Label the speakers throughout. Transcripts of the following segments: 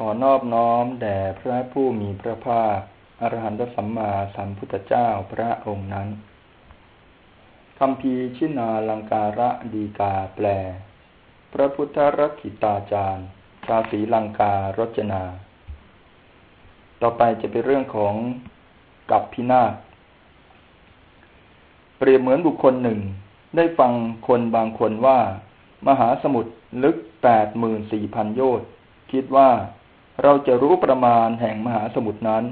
Speaker 1: ขอนอบน้อมแด่พระผู้มีพระภาคอรหันตสัมมาสัมพุทธเจ้าพระองค์นั้นคำพีชินาลังการะดีกาแปล พระพุทธรักิตาจารย์ชาสีลังการจนา ต่อไปจะเป็นเรื่องของกับพินาศเปรียบเหมือนบุคคลหนึ่ง ได้ฟังคนบางคนว่า มหาสมุทรลึกแปดหมื่นสี่พันโยชน์คิดว่า เราจะรู้ประมาณแห่งมหาสมุทรนั้น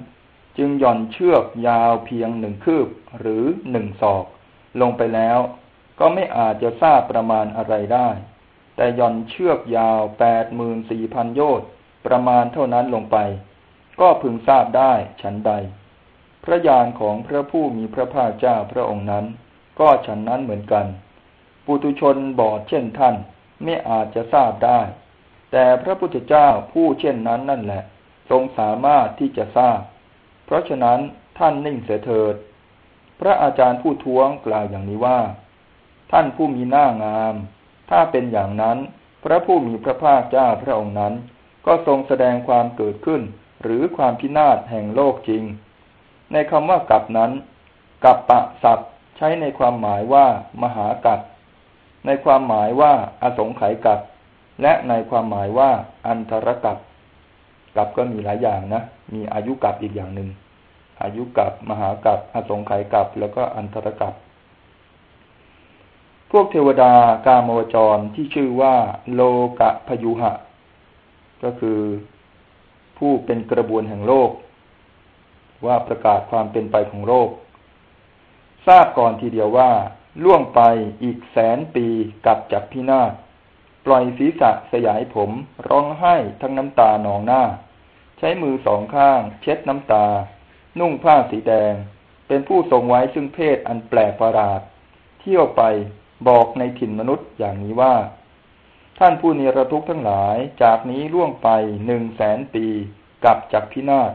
Speaker 1: จึงหย่อนเชือกยาวเพียงหนึ่งคืบหรือหนึ่งศอก ลงไปแล้ว ก็ไม่อาจจะทราบประมาณอะไรได้ แต่หย่อนเชือกยาวแปดหมื่นสี่พันโยชน์ประมาณเท่านั้นลงไป ก็พึงทราบได้ฉันใด พระญาณของพระผู้มีพระภาคเจ้าพระองค์นั้น ก็ฉันนั้นเหมือนกัน ปุตุชนบอดเช่นท่าน ไม่อาจจะทราบได้ แต่พระพุทธเจ้าผู้เช่นนั้นนั่นแหละ ทรงสามารถที่จะทราบ เพราะฉะนั้นท่านนิ่งเสียเถิด พระอาจารย์ผู้ท้วงกล่าวอย่างนี้ว่า ท่านผู้มีหน้างาม ถ้าเป็นอย่างนั้น พระผู้มีพระภาคเจ้าพระองค์นั้น ก็ทรงแสดงความเกิดขึ้น หรือความพินาศแห่งโลกจริง ในคำว่ากับนั้นกับปะศัพท์ใช้ในความหมายว่า มหากับในความหมายว่าอสงไขยกับ และในความหมายว่า อันตรกับกับก็มีหลายอย่างนะ มีอายุกับอีกอย่างหนึ่งอายุกับมหากับอสงไขยกับ แล้วก็อันตรกับพวกเทวดากามวจรที่ชื่อว่า โลกะพยุหะ ก็คือผู้เป็นกระบวนแห่งโลก ว่าประกาศความเป็นไปของโลก ทราบก่อนทีเดียวว่า ล่วงไปอีกแสนปีกับจักพินาศ ปล่อยศีรษะสยายผม ร้องไห้ทั้งน้ำตาหนองหน้า ใช้มือสองข้าง เช็ดน้ำตา นุ่งผ้าสีแดง เป็นผู้ทรงไว้ซึ่งเพศอันแปลกประหลาด เที่ยวไปบอกในถิ่นมนุษย์อย่างนี้ว่า ท่านผู้นิรทุกข์ทั้งหลายจากนี้ล่วงไปหนึ่งแสนปีกับจักพินาศ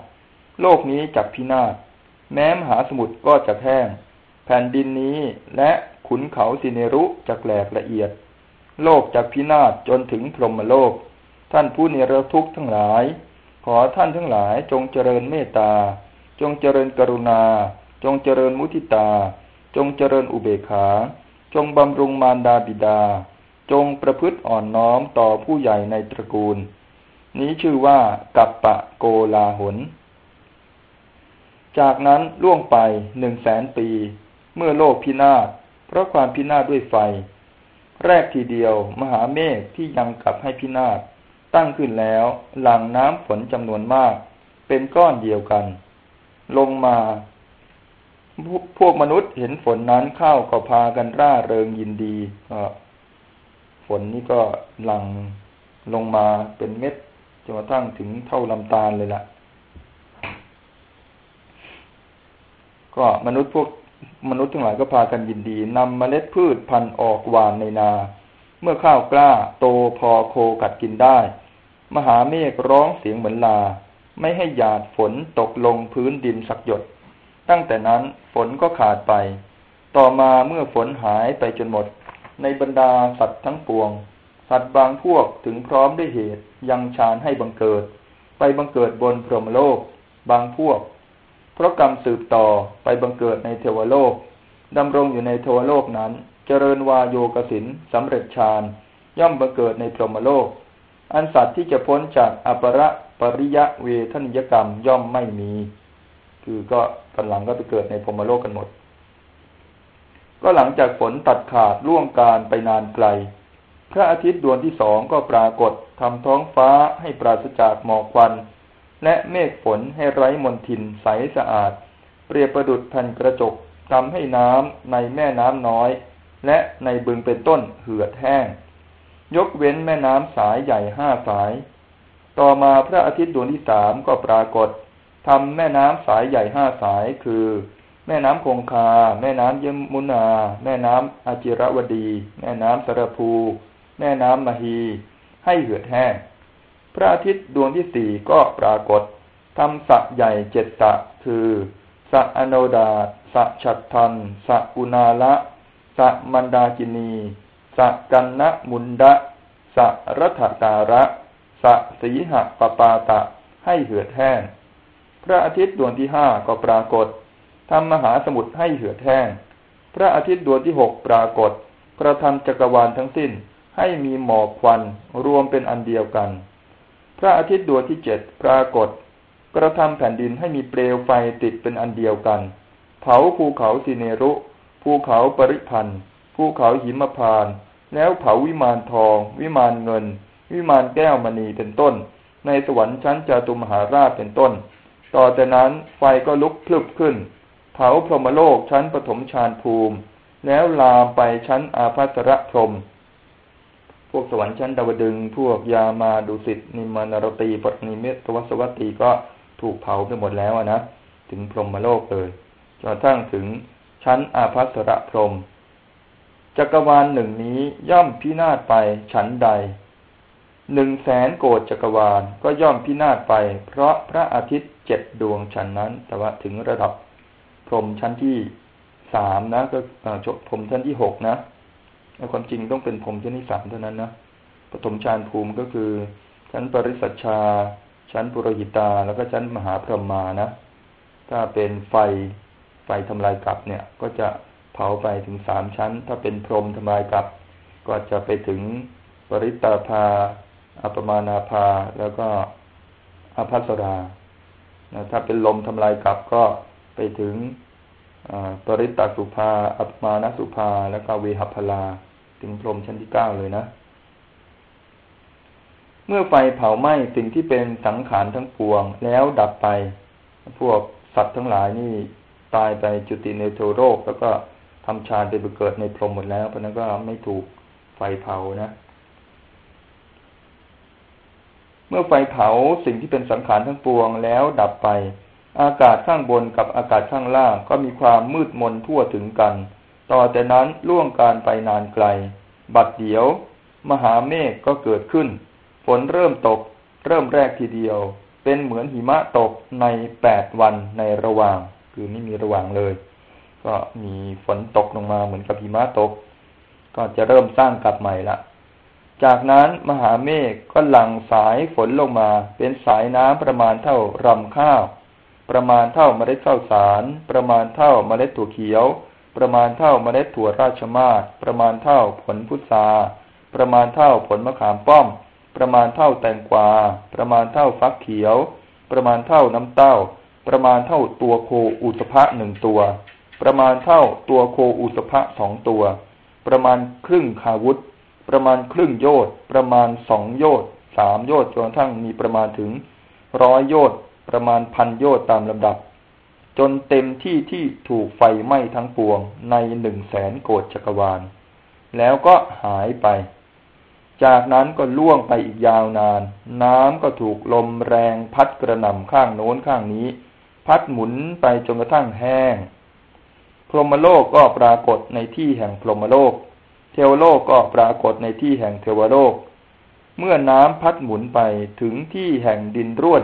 Speaker 1: โลกนี้จักพินาศแม้มหาสมุทรก็จะแห้ง แผ่นดินนี้และขุนเขาสิเนรุจะแหลกละเอียด โลกจะพินาศจนถึงพรหมโลก ท่านผู้นิรทุกข์ทั้งหลาย ขอท่านทั้งหลายจงเจริญเมตตา จงเจริญกรุณา จงเจริญมุทิตา จงเจริญอุเบกขา จงบำรุงมารดาบิดา จงประพฤติอ่อนน้อมต่อผู้ใหญ่ในตระกูล นี้ชื่อว่ากัปปะโกลาหน จากนั้นล่วงไปหนึ่งแสนปี เมื่อโลกพินาศเพราะความพินาศด้วยไฟ แรกทีเดียว มหาเมฆที่ยังกลับให้พินาศตั้งขึ้นแล้ว หลั่งน้ำฝนจำนวนมาก เป็นก้อนเดียวกัน ลงมาพวกมนุษย์เห็นฝนนั้นเข้าก็พากันร่าเริงยินดีก็ฝนนี้ก็หลั่งลงมาเป็นเม็ดจนกระทั่งถึงเท่าลำตาลเลยละ่ะ ก็มนุษย์พวก มนุษย์ทั้งหลายก็พากันยินดีนำเมล็ดพืชพันธุ์ออกหวานในนา เมื่อข้าวกล้าโตพอโคกัดกินได้ มหาเมฆร้องเสียงเหมือนลา ไม่ให้หยาดฝนตกลงพื้นดินสักหยด ตั้งแต่นั้นฝนก็ขาดไป ต่อมาเมื่อฝนหายไปจนหมด ในบรรดาสัตว์ทั้งปวง สัตว์บางพวกถึงพร้อมด้วยเหตุยังชานให้บังเกิด ไปบังเกิดบนพรหมโลก บางพวก เพราะกรรมสืบต่อไปบังเกิดในเทวโลกดำรงอยู่ในเทวโลกนั้น เจริญวาโยกสินสำเร็จฌานย่อมบังเกิดในพรหมโลก อันสัตว์ที่จะพ้นจากอปรปริยะเวทนิยกรรมย่อมไม่มี คือก็กันหลังก็ไปเกิดในพรหมโลกกันหมด ก็หลังจากฝนตัดขาดล่วงการไปนานไกล พระอาทิตย์ดวงที่สองก็ปรากฏทำท้องฟ้าให้ปราศจากหมอกควัน และเมฆฝนให้ไร้มนทินใสสะอาด เปรียบประดุดแผ่นกระจกทำให้น้ำในแม่น้ำน้อย และในบึงเป็นต้นเหือดแห้ง ยกเว้นแม่น้ำสายใหญ่ห้าสาย ต่อมาพระอาทิตย์ดวงที่สามก็ปรากฏทำแม่น้ำสายใหญ่ห้าสายคือ แม่น้ำคงคา แม่น้ำยมุนา แม่น้ำอาจิรวดี แม่น้ำสระภู แม่น้ำมหี ให้เหือดแห้ง พระอาทิตย์ดวงที่สี่ก็ปรากฏทำสะใหญ่เจ็ดสะคือสะอโนดาสะฉัตทันสะอุณาละสะมันดาจินีสะกันนะมุนดะสะรัตตาระสะสีหะปปาตะ ให้เหือดแห้ง พระอาทิตย์ดวงที่ห้าก็ปรากฏทำมหาสมุทรให้เหือดแห้ง พระอาทิตย์ดวงที่หกปรากฏกระทำจักรวาลทั้งสิ้นให้มีหมอกควันรวมเป็นอันเดียวกัน พระอาทิตย์ดวงที่เจ็ดปรากฏ กระทำแผ่นดินให้มีเปลวไฟติดเป็นอันเดียวกัน เผาภูเขาสิเนรุ ภูเขาปริพันธ์ภูเขาหิมพาน แล้วเผาวิมานทอง วิมานเงิน วิมานแก้วมณีเป็นต้น ในสวรรค์ชั้นจตุมหาราชเป็นต้น ต่อแต่นั้นไฟก็ลุกพลึบขึ้น เผาพรหมโลกชั้นปฐมฌานภูมิ แล้วลามไปชั้นอาภัสรพรม พวกสวรรค์ชั้นดาวดึง พวกยามาดุสิตนิมานารตีปนิเมตวัสวัตตีก็ถูกเผาไปหมดแล้วนะถึงพรหมโลกเลยจนกระทั่งถึงชั้นอาภัสรพรหมจักรวาลหนึ่งนี้ย่อมพินาศไปฉันใดหนึ่งแสนโกดจักรวาลก็ย่อมพินาศไป เพราะพระอาทิตย์เจ็ดดวงฉันนั้น แต่ว่าถึงระดับพรหมชั้นที่สามนะก็พรหมชั้นที่หกนะ ความจริงต้องเป็นพรมชั้นที่สามเท่านั้นนะปฐมฌานภูมิก็คือ ชั้นปริสัชชา ชั้นปุโรหิตา แล้วก็ชั้นมหาพรหมานะ ถ้าเป็นไฟไฟทำลายกลับเนี่ย ก็จะเผาไปถึงสามชั้น ถ้าเป็นพรหมทำลายกลับ ก็จะไปถึงปริตาภา อัปมานาภา แล้วก็อภัสรานะถ้าเป็นลมทำลายกลับก็ไปถึงปริตตสุภา อัปมาณสุภา แล้วก็เวหัพลา ถึงพรมชั้นที่เก้าเลยนะ เมื่อไฟเผาไหม้สิ่งที่เป็นสังขารทั้งปวง แล้วดับไป พวกสัตว์ทั้งหลายนี่ตายไปจุติในโทโรกแล้วก็ทำฌานไปเกิดในพรหมหมดแล้ว เพราะนั้นก็ไม่ถูกไฟเผานะเมื่อไฟเผาสิ่งที่เป็นสังขารทั้งปวงแล้วดับไป อากาศข้างบนกับอากาศข้างล่างก็มีความมืดมนทั่วถึงกัน ต่อแต่นั้นล่วงการไปนานไกล บัดเดียว มหาเมฆก็เกิดขึ้น ฝนเริ่มตก เริ่มแรกทีเดียว เป็นเหมือนหิมะตกในแปดวันในระหว่าง คือไม่มีระหว่างเลย ก็มีฝนตกลงมาเหมือนกับหิมะตก ก็จะเริ่มสร้างกลับใหม่ละจากนั้นมหาเมฆก็หลั่งสายฝนลงมา เป็นสายน้ำประมาณเท่ารำข้าว ประมาณเท่าเมล็ดข้าวสาร ประมาณเท่าเมล็ดถั่วเขียว ประมาณเท่าเมล็ดถั่วราชมาศประมาณเท่าผลพุทราประมาณเท่าผลมะขามป้อม ประมาณเท่าแตงกวา ประมาณเท่าฟักเขียว ประมาณเท่าน้ำเต้า ประมาณเท่าตัวโคอุสภะหนึ่งตัว ประมาณเท่าตัวโคอุสภะสองตัว ประมาณครึ่งคาวุธ ประมาณครึ่งโยชน์ประมาณสองโยชน์สามโยชน์จนกระทั่งมีประมาณถึงร้อยโยชน์ประมาณพันโยชน์ตามลำดับ จนเต็มที่ที่ถูกไฟไหม้ทั้งปวงในหนึ่งแสนโกดจักรวาล แล้วก็หายไป จากนั้นก็ล่วงไปอีกยาวนาน น้ำก็ถูกลมแรงพัดกระหน่ำข้างโน้นข้างนี้ พัดหมุนไปจนกระทั่งแห้ง พรหมโลกก็ปรากฏในที่แห่งพรหมโลก เทวโลกก็ปรากฏในที่แห่งเทวโลก เมื่อน้ำพัดหมุนไปถึงที่แห่งดินร่วน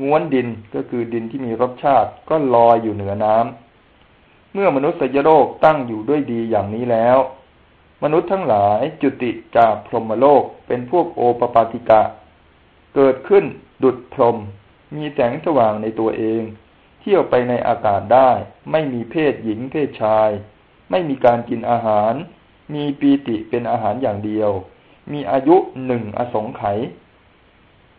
Speaker 1: ง้วนดินก็คือดินที่มีรสชาติก็ลอยอยู่เหนือน้ำเมื่อมนุษย์สยโลกตั้งอยู่ด้วยดีอย่างนี้แล้ว มนุษย์ทั้งหลายจุติจากพรหมโลกเป็นพวกโอปปาติกะ เกิดขึ้นดุดพรหมมีแสงสว่างในตัวเอง เที่ยวไปในอากาศได้ ไม่มีเพศหญิงเพศชาย ไม่มีการกินอาหาร มีปีติเป็นอาหารอย่างเดียว มีอายุหนึ่งอสงไขย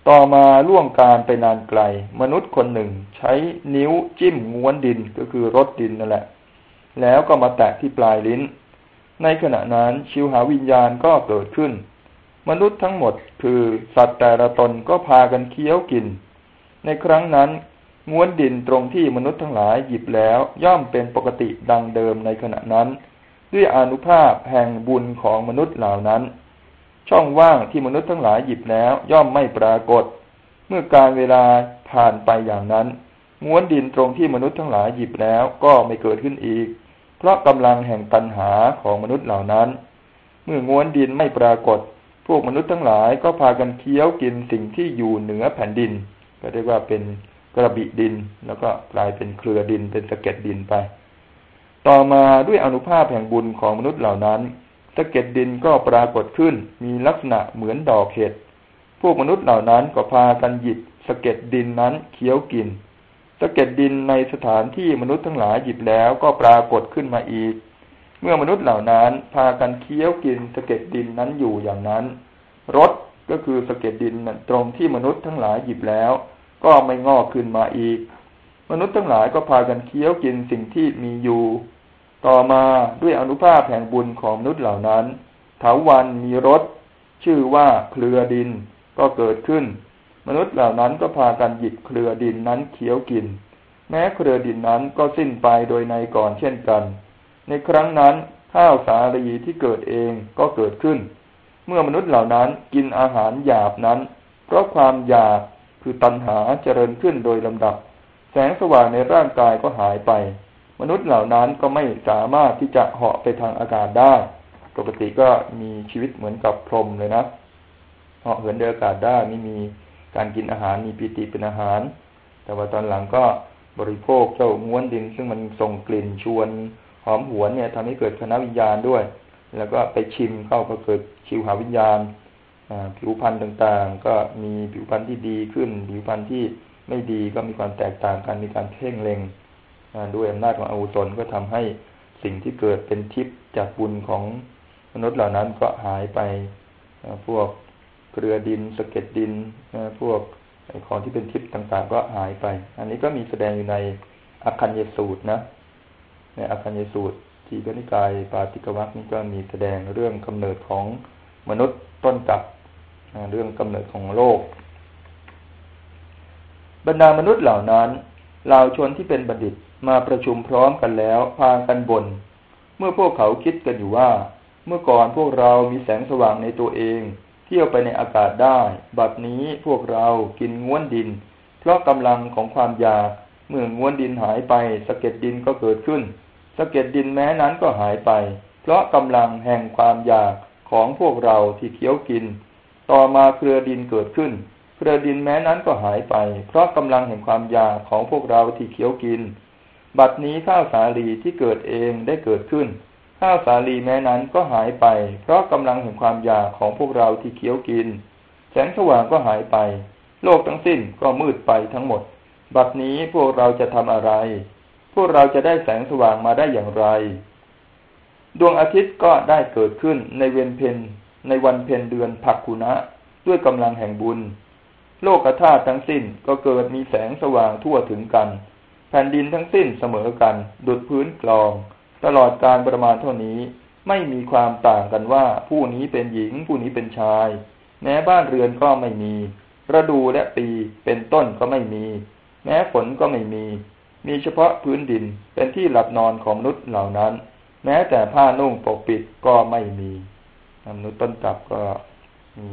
Speaker 1: ต่อมาล่วงการไปนานไกล มนุษย์คนหนึ่ง ใช้นิ้วจิ้มง้วนดินก็คือรถดินนั่นแหละ แล้วก็มาแตะที่ปลายลิ้น ในขณะนั้นชิวหาวิญญาณก็เกิดขึ้น มนุษย์ทั้งหมดคือสัตว์แต่ละตนก็พากันเคี้ยวกิน ในครั้งนั้นง้วนดินตรงที่มนุษย์ทั้งหลายหยิบแล้วย่อมเป็นปกติดังเดิมในขณะนั้น ด้วยอนุภาพแห่งบุญของมนุษย์เหล่านั้น ช่องว่างที่มนุษย์ทั้งหลายหยิบแล้ว ย่อมไม่ปรากฏ เมื่อการเวลาผ่านไปอย่างนั้น ม้วนดินตรงที่มนุษย์ทั้งหลายหยิบแล้วก็ไม่เกิดขึ้นอีก เพราะกำลังแห่งตัณหาของมนุษย์เหล่านั้น เมื่อม้วนดินไม่ปรากฏ พวกมนุษย์ทั้งหลายก็พากันเคี้ยวกินสิ่งที่อยู่เหนือแผ่นดิน ก็เรียกว่าเป็นกระบิดินแล้วก็กลายเป็นเครือดินเป็นสะเก็ดดินไป ต่อมาด้วยอนุภาพแห่งบุญของมนุษย์เหล่านั้น สะเก็ดดินก็ปรากฏขึ้น มีลักษณะเหมือนดอกเห็ด พวกมนุษย์เหล่านั้นก็พากันหยิบสะเก็ดดินนั้นเคี้ยวกิน สะเก็ดดินในสถานที่มนุษย์ทั้งหลายหยิบแล้วก็ปรากฏขึ้นมาอีก เมื่อมนุษย์เหล่านั้นพากันเคี้ยวกินสะเก็ดดินนั้นอยู่อย่างนั้นรสก็คือสะเก็ดดินตรงที่มนุษย์ทั้งหลายหยิบแล้ว ก็ไม่งอกขึ้นมาอีก มนุษย์ทั้งหลายก็พากันเคี้ยวกินสิ่งที่มีอยู่ ต่อมาด้วยอนุภาพแห่งบุญของมนุษย์เหล่านั้นเถาวันมีรสชื่อว่าเครือดินก็เกิดขึ้น มนุษย์เหล่านั้นก็พากันหยิบเครือดินนั้นเคี้ยวกิน แม้เครือดินนั้นก็สิ้นไปโดยในก่อนเช่นกัน ในครั้งนั้นข้าวสาลีที่เกิดเองก็เกิดขึ้น เมื่อมนุษย์เหล่านั้นกินอาหารหยาบนั้น เพราะความอยากคือตัณหาเจริญขึ้นโดยลำดับ แสงสว่างในร่างกายก็หายไป มนุษย์เหล่านั้นก็ไม่สามารถที่จะเหาะไปทางอากาศได้ ปกติก็มีชีวิตเหมือนกับพรหมเลยนะเหาะเหินเดินอากาศได้ไม่มีการกินอาหารมีปิติเป็นอาหาร แต่ว่าตอนหลังก็บริโภคเจ้าม้วนดิน ซึ่งมันส่งกลิ่นชวนหอมหวนเนี่ยทำให้เกิดคณะวิญญาณด้วย แล้วก็ไปชิมเข้าก็เกิดชิวหาวิญญาณผิวพรรณต่างๆ ก็มีผิวพรรณที่ดีขึ้น ผิวพรรณที่ไม่ดีก็มีความแตกต่างกันมีการเพ่งเล็ง ด้วยอำนาจของอวุศนก็ทำให้สิ่งที่เกิดเป็นทิพย์จากบุญของมนุษย์เหล่านั้นก็หายไปพวกเกลือดินสะเก็ดดินพวกของที่เป็นทิพย์ต่างๆ ก็หายไป อันนี้ก็มีแสดงอยู่ในอคัญญสูตรนะ ในอคัญญสูตรที่กนิกายปาติกวัคนี้ก็มีแสดงเรื่องกำเนิดของมนุษย์ต้นกับเรื่องกำเนิดของโลก บรรดามนุษย์เหล่านั้นเหล่าชนที่เป็นบัณฑิต มาประชุมพร้อมกันแล้วพากันบน่นเมื่อพวกเขาคิดกันอยู่ว่า เมื่อก่อนพวกเรามีแสงสว่างในตัวเอง เที่ยวไปในอากาศได้ บัดนี้พวกเรากินง้วนดิน เพราะกำลังของความอยากเมื่อง้วนดินหายไปสะเก็ดดินก็เกิดขึ้นสะเก็ดดินแม้นั้นก็หายไป เพราะกำลังแห่งความอยากของพวกเราที่เคี้ยวกิน ต่อมาเครือดินเกิดขึ้น เครือดินแม้นั้นก็หายไป เพราะกำลังแห่งความอยากของพวกเราที่เคี้ยวกิน บัดนี้ข้าวสาลีที่เกิดเองได้เกิดขึ้น ข้าวสาลีแม้นั้นก็หายไป เพราะกำลังแห่งความอยากของพวกเราที่เคี้ยวกิน แสงสว่างก็หายไป โลกทั้งสิ้นก็มืดไปทั้งหมด บัดนี้พวกเราจะทำอะไร พวกเราจะได้แสงสว่างมาได้อย่างไร ดวงอาทิตย์ก็ได้เกิดขึ้นในเวียนเพนในวันเพนเดือนผักกุณะด้วยกำลังแห่งบุญ โลกธาตุทั้งสิ้นก็เกิดมีแสงสว่างทั่วถึงกัน แผ่นดินทั้งสิ้นเสมอกัน ดุดพื้นกลอง ตลอดการประมาณเท่านี้ ไม่มีความต่างกันว่าผู้นี้เป็นหญิง ผู้นี้เป็นชาย แม้บ้านเรือนก็ไม่มีฤดูและปีเป็นต้นก็ไม่มี แม้ฝนก็ไม่มี มีเฉพาะพื้นดินเป็นที่หลับนอนของมนุษย์เหล่านั้น แม้แต่ผ้านุ่งปกปิดก็ไม่มีมนุษย์ต้นตับก็มี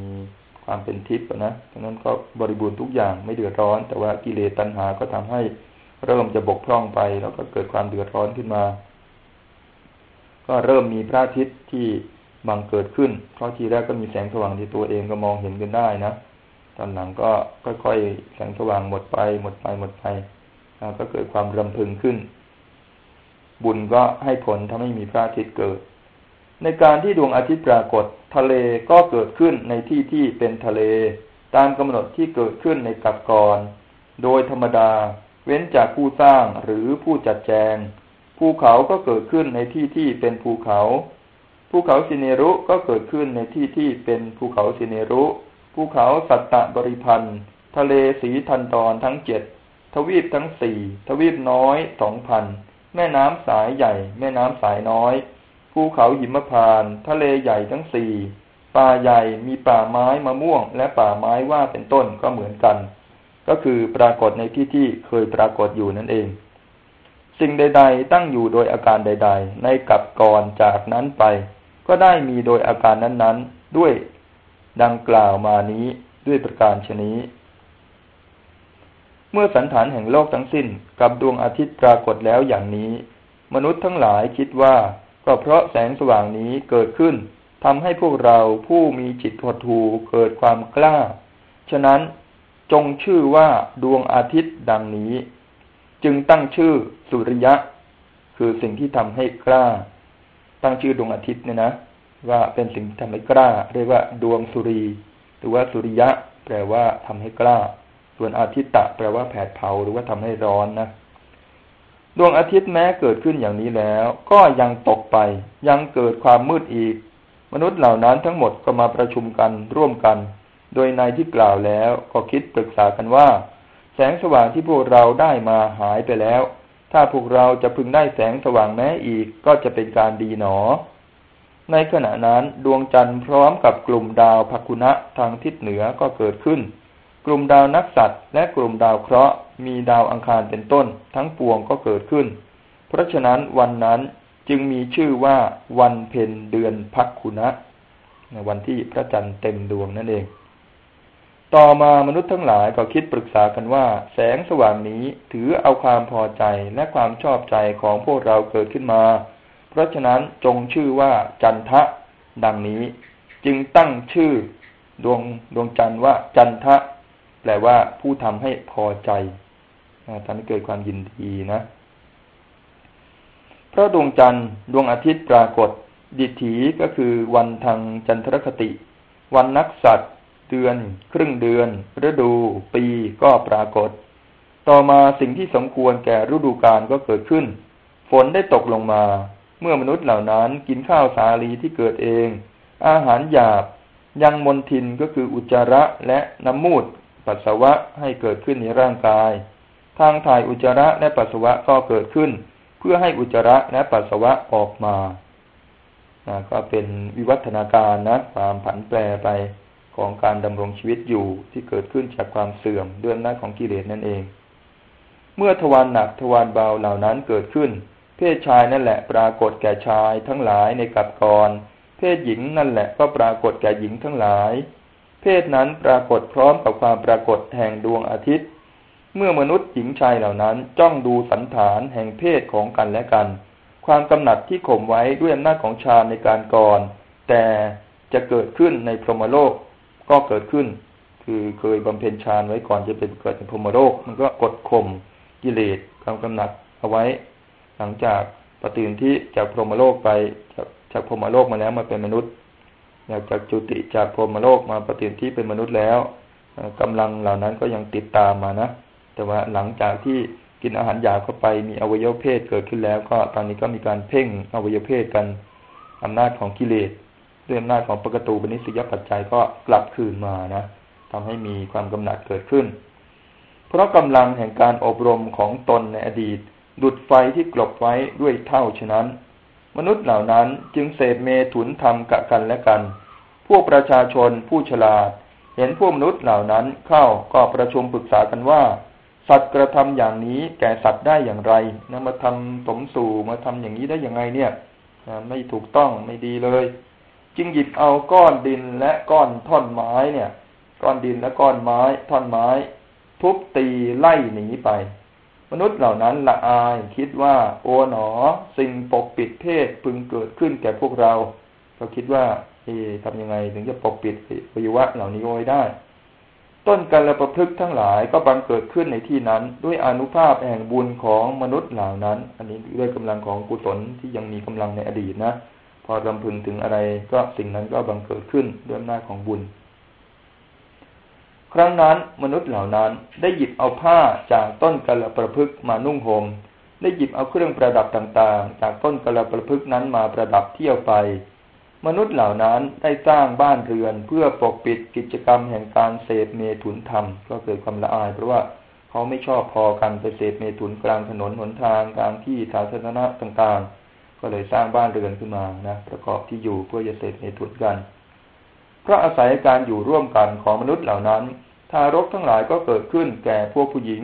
Speaker 1: ความเป็นทิพย์นะดังนั้นก็บริบูรณ์ทุกอย่างไม่เดือดร้อน แต่ว่ากิเลสตัณหาก็ทำให้ เริ่มจะบกพร่องไป แล้วก็เกิดความเดือดร้อนขึ้นมา ก็เริ่มมีพระอาทิตย์ที่บังเกิดขึ้น เพราะทีแรกก็มีแสงสว่างที่ตัวเองก็มองเห็นกันได้นะตอนหลังก็ค่อยๆแสงสว่างหมดไป หมดไปหมดไปก็เกิดความรำพึงขึ้น บุญก็ให้ผลทำให้มีพระอาทิตย์เกิด ในการที่ดวงอาทิตย์ปรากฏทะเลก็เกิดขึ้นในที่ที่เป็นทะเล ตามกำหนดที่เกิดขึ้นในกับกรโดยธรรมดา เว้นจากผู้สร้างหรือผู้จัดแจง ภูเขาก็เกิดขึ้นในที่ที่เป็นภูเขา ภูเขาสิเนรุก็เกิดขึ้นในที่ที่เป็นภูเขาสิเนรุ ภูเขาสัตตบริพันธ์ ทะเลสีทันตอนทั้งเจ็ด ทวีปทั้งสี่ ทวีปน้อยสองพัน แม่น้ำสายใหญ่ แม่น้ำสายน้อย ภูเขาหิมพาน ทะเลใหญ่ทั้งสี่ ป่าใหญ่มีป่าไม้มะม่วง และป่าไม้ว่าเป็นต้นก็เหมือนกัน ก็คือปรากฏในที่ที่เคยปรากฏอยู่นั่นเอง สิ่งใด ๆ ตั้งอยู่โดยอาการใด ๆ ในกับก่อนจากนั้นไป ก็ได้มีโดยอาการนั้นๆ ด้วยดังกล่าวมานี้ด้วยประการชนี้ เมื่อสันฐานแห่งโลกทั้งสิ้นกับดวงอาทิตย์ปรากฏแล้วอย่างนี้ มนุษย์ทั้งหลายคิดว่าก็เพราะแสงสว่างนี้เกิดขึ้นทำให้พวกเราผู้มีจิตหดหูเกิดความกล้า ฉะนั้น จงชื่อว่าดวงอาทิตย์ดังนี้ จึงตั้งชื่อสุริยะ คือสิ่งที่ทำให้กล้า ตั้งชื่อดวงอาทิตย์เนี่ยนะ ว่าเป็นสิ่งที่ทำให้กล้า เรียกว่าดวงสุรี หรือว่าสุริยะภลว่าทำให้กล้า ส่วนอาทิตตะแปลว่าแผดเผาหรือว่าทำให้ร้อนนะดวงอาทิตย์แม้เกิดขึ้นอย่างนี้แล้ว ก็ยังตกไป ยังเกิดความมืดอีก มนุษย์เหล่านั้นทั้งหมดก็มาประชุมกันร่วมกัน โดยในที่กล่าวแล้วก็คิดปรึกษากันว่า แสงสว่างที่พวกเราได้มาหายไปแล้ว ถ้าพวกเราจะพึงได้แสงสว่างแม้อีกก็จะเป็นการดีหนอ ในขณะนั้นดวงจันทร์พร้อมกับกลุ่มดาวภักุณะทางทิศเหนือก็เกิดขึ้น กลุ่มดาวนักสัตว์ และกลุ่มดาวเคราะห์มีดาวอังคารเป็นต้น ทั้งปวงก็เกิดขึ้น เพราะฉะนั้นวันนั้นจึงมีชื่อว่าวันเพ็ญเดือนพักคุณะในวันที่พระจันทร์เต็มดวงนั่นเอง ต่อมามนุษย์ทั้งหลายก็คิดปรึกษากันว่า แสงสว่างนี้ถือเอาความพอใจและความชอบใจของพวกเราเกิดขึ้นมา เพราะฉะนั้นจงชื่อว่าจันทะดังนี้ จึงตั้งชื่อดวงดวงจันทร์ว่าจันทะ แปลว่าผู้ทำให้พอใจทำให้เกิดความยินดีนะเพราะดวงจันทร์ดวงอาทิตย์ปรากฏ ดิถีก็คือวันทางจันทรคติ วันนักสัตว์ เดือน ครึ่งเดือน ฤดู ปีก็ปรากฏ ต่อมาสิ่งที่สมควรแก่ฤดูกาลก็เกิดขึ้น ฝนได้ตกลงมา เมื่อมนุษย์เหล่านั้นกินข้าวสาลีที่เกิดเอง อาหารหยาบ ยังมนทินก็คืออุจจาระและน้ำมูดปัสสาวะให้เกิดขึ้นในร่างกาย ทางถ่ายอุจจาระและปัสสาวะก็เกิดขึ้น เพื่อให้อุจจาระและปัสสาวะออกมาก็เป็นวิวัฒนาการนะความผันแปรไป ของการดำรงชีวิตอยู่ที่เกิดขึ้นจากความเสื่อมเดือนหน้าของกิเลสนั่นเอง เมื่อทวารหนักทวารเบาเหล่านั้นเกิดขึ้น เพศชายนั่นแหละปรากฏแก่ชายทั้งหลายในกับกรเพศหญิงนั่นแหละก็ปรากฏแก่หญิงทั้งหลาย เพศนั้นปรากฏพร้อมกับความปรากฏแห่งดวงอาทิตย์ เมื่อมนุษย์หญิงชายเหล่านั้นจ้องดูสันฐานแห่งเพศของกันและกัน ความกำหนัดที่ข่มไว้ด้วยอำนาจของฌานในการก่อน แต่จะเกิดขึ้นในพรหมโลก ก็เกิดขึ้น คือเคยบำเพ็ญฌานไว้ก่อนจะเป็นเกิดในพรหมโลกมันก็กดข่มกิเลสความกำหนัดเอาไว้ หลังจากปฏิทินที่จากพรหมโลกไปจากจากพรหมโลกมาแล้วมาเป็นมนุษย์อยากจากจุติจากพรหมโลกมาปฏิทินที่เป็นมนุษย์แล้วกำลังเหล่านั้นก็ยังติดตามมานะ แต่ว่าหลังจากที่กินอาหารหยาเข้าไปมีอวัยวะเพศเกิดขึ้นแล้ว ก็ตอนนี้ก็มีการเพ่งอวัยวะเพศกันอำนาจของกิเลส ด้วยอำนาจของปกตูปนิสยปัจจัยก็กลับคืนมานะทำให้มีความกำหนัดเกิดขึ้น เพราะกำลังแห่งการอบรมของตนในอดีต ดุดไฟที่กลบไว้ด้วยเท่าฉะนั้น มนุษย์เหล่านั้นจึงเสพเมถุนธรรมกะกันและกัน พวกประชาชนผู้ฉลาด เห็นพวกมนุษย์เหล่านั้นเข้าก็ประชุมปรึกษากันว่า สัตว์กระทำอย่างนี้แก่สัตว์ได้อย่างไรนะมาทำสมสู่มาทำอย่างนี้ได้ยังไงเนี่ยไม่ถูกต้องไม่ดีเลย จึงหยิบเอาก้อนดินและก้อนท่อนไม้เนี่ย ก้อนดินและก้อนไม้ ท่อนไม้ ทุบตีไล่หนีไป มนุษย์เหล่านั้นละอายคิดว่า โอ๋หนอ สิ่งปกปิดเพศพึงเกิดขึ้นแก่พวกเราเราคิดว่า เอ๊ทำยังไงถึงจะปกปิดอวัยวะเหล่านี้ไว้ได้ ต้นกันและประพฤกทั้งหลายก็บังเกิดขึ้นในที่นั้น ด้วยอนุภาพแห่งบุญของมนุษย์เหล่านั้น อันนี้ด้วยกำลังของกุศลที่ยังมีกำลังในอดีตนะ อรำพึงถึงอะไร ก็สิ่งนั้นก็บังเกิดขึ้นด้วยอำนาจของบุญ ครั้งนั้นมนุษย์เหล่านั้นได้หยิบเอาผ้าจากต้นกระประพฤกมานุ่งหม่มได้หยิบเอาเครื่องประดับต่างๆ จากต้นกระประพฤกนั้นมาประดับเที่ยวไป มนุษย์เหล่านั้นได้สร้างบ้านเรือนเพื่อปกปิดกิจกรรมแห่งการเสพเมถุนธรรม ก็เกิดความละอาย เพราะว่าเขาไม่ชอบพอกันไปเสพเมถุนกลางถนนหนทางกลางที่สาธารณะต่างๆ ก็เลยสร้างบ้านเรือนขึ้นมานะประกอบที่อยู่เพื่อจะเสพเมถุนกัน เพราะอาศัยการอยู่ร่วมกันของมนุษย์เหล่านั้น ทารกทั้งหลายก็เกิดขึ้นแก่พวกผู้หญิง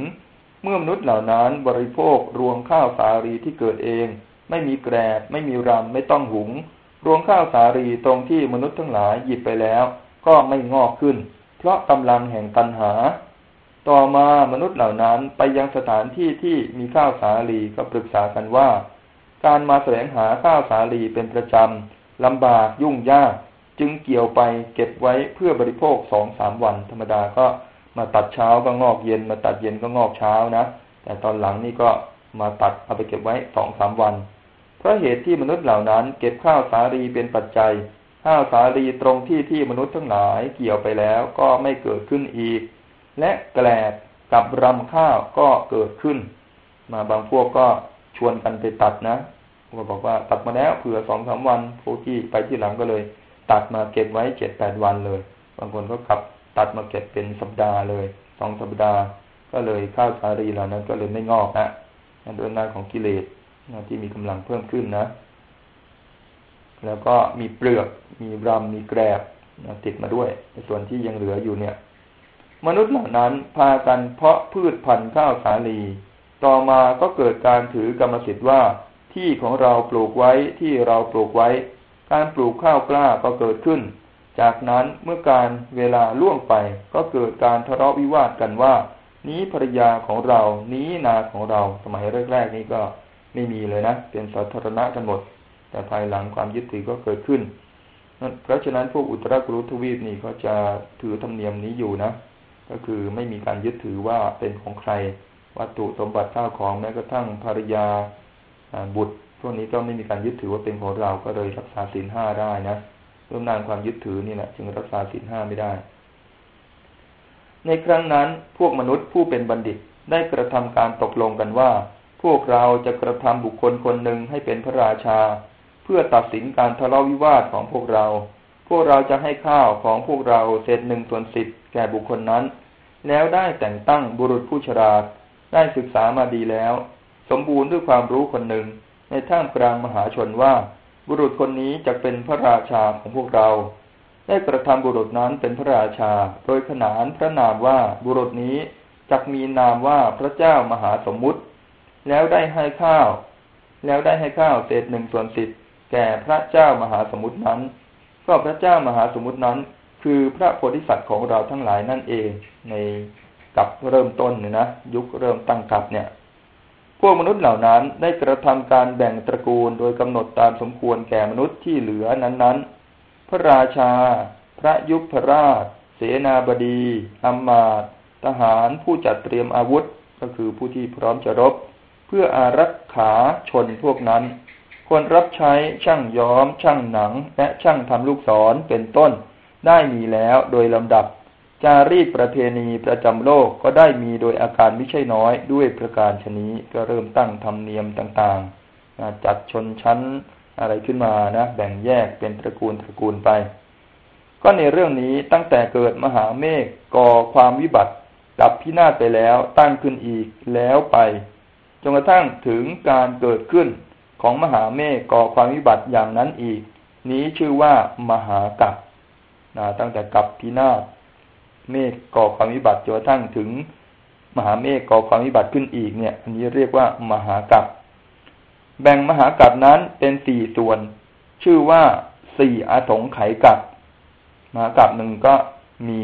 Speaker 1: เมื่อมนุษย์เหล่านั้นบริโภครวงข้าวสาลีที่เกิดเอง ไม่มีแกรบไม่มีรำไม่ต้องหุง รวงข้าวสาลีตรงที่มนุษย์ทั้งหลายหยิบไปแล้ว ก็ไม่งอกขึ้น เพราะกำลังแห่งตัณหา ต่อมามนุษย์เหล่านั้นไปยังสถานที่ที่มีข้าวสาลีก็ปรึกษากันว่า การมาแสวงหาข้าวสาลีเป็นประจำลำบากยุ่งยากจึงเกี่ยวไปเก็บไว้เพื่อบริโภคสองสามวัน ธรรมดาก็มาตัดเช้าก็งอกเย็น มาตัดเย็นก็งอกเช้านะ แต่ตอนหลังนี่ก็มาตัดเอาไปเก็บไว้สองสามวัน เพราะเหตุที่มนุษย์เหล่านั้น เก็บข้าวสาลีเป็นปัจจัย ข้าวสาลีตรงที่ที่มนุษย์ทั้งหลายเกี่ยวไปแล้วก็ไม่เกิดขึ้นอีก และแกลบกับรำข้าวก็เกิดขึ้น มาบางพวกก็ชวนกันไปตัดนะ ก็บอกว่าตัดมาแล้วเผื่อสองสามวันผู้ที่ไปที่หลังก็เลย ตัดมาเก็บไว้เจ็ดแปดวันเลย บางคนก็ขับ ตัดมาเก็บเป็นสัปดาห์เลยสองสัปดาห์ ก็เลยข้าวสาลีเหล่านั้นก็เลยไม่งอกนะด้วยหน้าของกิเลสที่มีกำลังเพิ่มขึ้นนะ แล้วก็มีเปลือก มีรำมีแกรบติดมาด้วยในส่วนที่ยังเหลืออยู่เนี่ย มนุษย์เหล่านั้นพากันเพาะพืชพันธุ์ข้าวสาลี ต่อมาก็เกิดการถือกรรมสิทธิ์ว่า ที่ของเราปลูกไว้ที่เราปลูกไว้ การปลูกข้าวกล้าก็เกิดขึ้น จากนั้นเมื่อการเวลาล่วงไปก็เกิดการทะเลาะวิวาทกันว่า นี้ภรรยาของเรา นี้นาของเรา สมัยแรกๆนี้ก็ไม่มีเลยนะ เป็นสาธารณะกันหมด แต่ภายหลังความยึดถือก็เกิดขึ้น เพราะฉะนั้นพวกอุตรกุรุทวีปนี่เขาจะถือธรรมเนียมนี้อยู่นะ ก็คือไม่มีการยึดถือว่าเป็นของใคร วัตถุสมบัติข้าวของแม้กระทั่งภรรยา บุตรพวกนี้ก็ไม่มีการยึดถือว่าเป็นของเราก็เลยรักษาศีลห้าได้นะเรื่องนานความยึดถือนี่แหละจึงรักษาศีลห้าไม่ได้ ในครั้งนั้นพวกมนุษย์ผู้เป็นบัณฑิตได้กระทำการตกลงกันว่า พวกเราจะกระทำบุคคลคนหนึ่งให้เป็นพระราชา เพื่อตัดสินการทะเลาะวิวาทของพวกเรา พวกเราจะให้ข้าวของพวกเราเศษหนึ่งส่วนสิบแก่บุคคลนั้น แล้วได้แต่งตั้งบุรุษผู้ฉลาดได้ศึกษามาดีแล้ว สมบูรณ์ด้วยความรู้คนหนึ่ง ในท่ามกลางมหาชนว่า บุรุษคนนี้จะเป็นพระราชาของพวกเรา ได้กระทำบุรุษนั้นเป็นพระราชา โดยขนานพระนามว่าบุรุษนี้จักมีนามว่าพระเจ้ามหาสมมุติ แล้วได้ให้ข้าว แล้วได้ให้ข้าวเศษหนึ่งส่วนสิบแก่พระเจ้ามหาสมุตินั้น ก็พระเจ้ามหาสมุตินั้น คือพระโพธิสัตว์ของเราทั้งหลายนั่นเองในกับเริ่มต้นเนี่ยนะยุคเริ่มตั้งกับเนี่ย พวกมนุษย์เหล่านั้นได้กระทำการแบ่งตระกูลโดยกำหนดตามสมควรแก่มนุษย์ที่เหลือนั้นๆ พระราชา พระยุพราช เสนาบดีอัมมาตทหารผู้จัดเตรียมอาวุธก็คือผู้ที่พร้อมจะรบ เพื่ออารักขาชนพวกนั้น คนรับใช้ช่างย้อม ช่างหนัง และช่างทำลูกศรเป็นต้น ได้มีแล้วโดยลำดับ จารีตประเพณีประจำโลกก็ได้มีโดยอาการไม่ใช่น้อยด้วยประการชนี้ก็เริ่มตั้งธรรมเนียมต่างๆ จัดชนชั้นอะไรขึ้นมานะ แบ่งแยกเป็นตระกูลตระกูลไป ก็ในเรื่องนี้ตั้งแต่เกิดมหาเมฆก่อความวิบัติ ดับพินาศไปแล้วตั้งขึ้นอีกแล้วไปจนกระทั่งถึงการเกิดขึ้นของมหาเมฆก่อความวิบัติอย่างนั้นอีก นี้ชื่อว่ามหากัปนะตั้งแต่กับพินาศ เมฆก่อความวิบัติจนกระทั่งถึง มหาเมฆก่อความวิบัติขึ้นอีกเนี่ย อันนี้เรียกว่ามหากัปแบ่งมหากัปนั้นเป็นสี่ส่วน ชื่อว่าสี่อสงไขยกัปมหากัปหนึ่งก็มี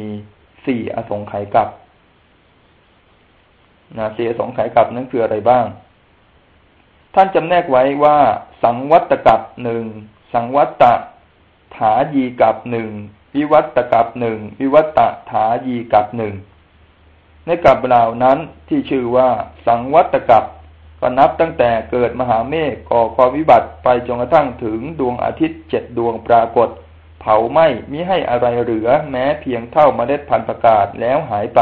Speaker 1: สี่อสงไขยกัปนะสี่อสงไขยกัปนั้นคืออะไรบ้าง ท่านจำแนกไว้ว่า สังวัตกัปหนึ่งสังวัตตถายีกัปหนึ่ง วิวัตตกับหนึ่งวิวัตถายีกับหนึ่งในกับเหล่านั้นที่ชื่อว่าสังวัตกับก็นับตั้งแต่เกิดมหาเมฆก่อความวิบัติไปจนกระทั่งถึงดวงอาทิตย์เจ็ดดวงปรากฏ เผาไหม้มิให้อะไรเหลือ แม้เพียงเท่าเมล็ดพันธุ์ประกาศแล้วหายไป